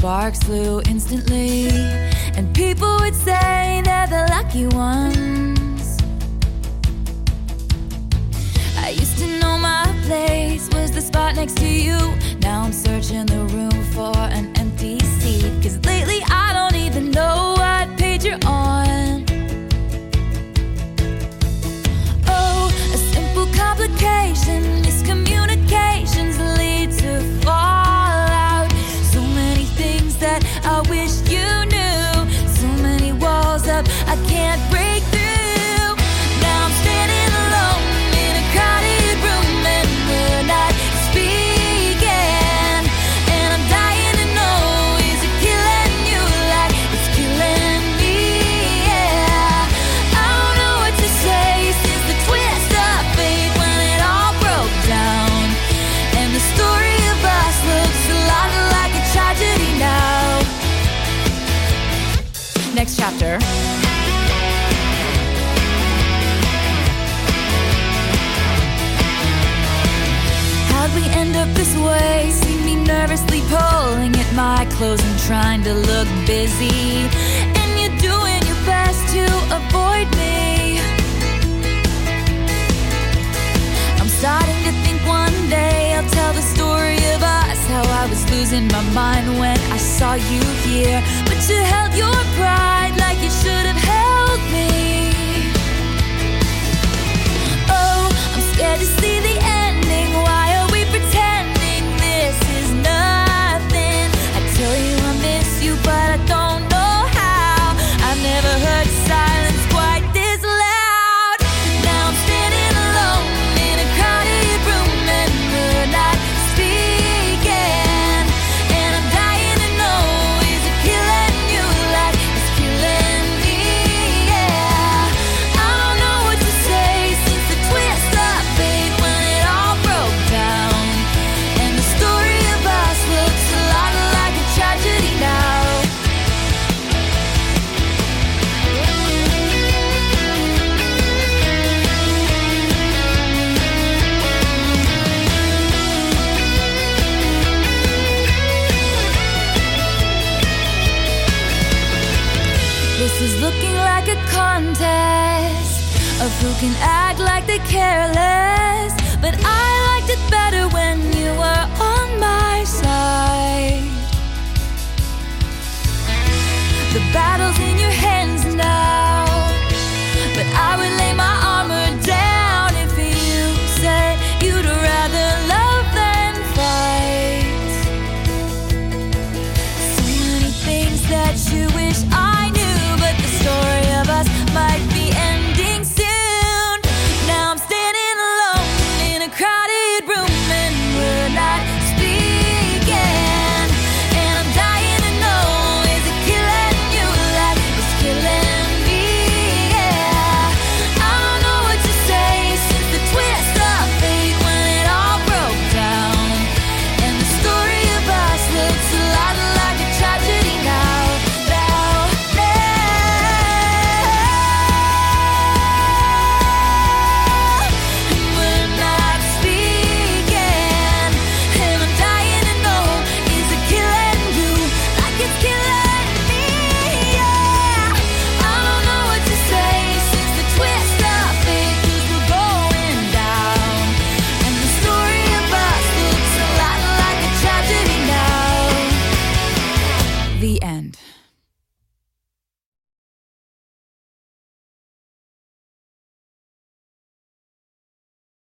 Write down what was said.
sparks flew instantly, and people would say they're the lucky ones. I used to know my place was the spot next to you. Now I'm searching the room for an Next chapter. How'd we end up this way? See me nervously pulling at my clothes and trying to look busy. was losing my mind when I saw you here, but you held your pride like you should have held me. a contest of who can act like they careless, but I. The end.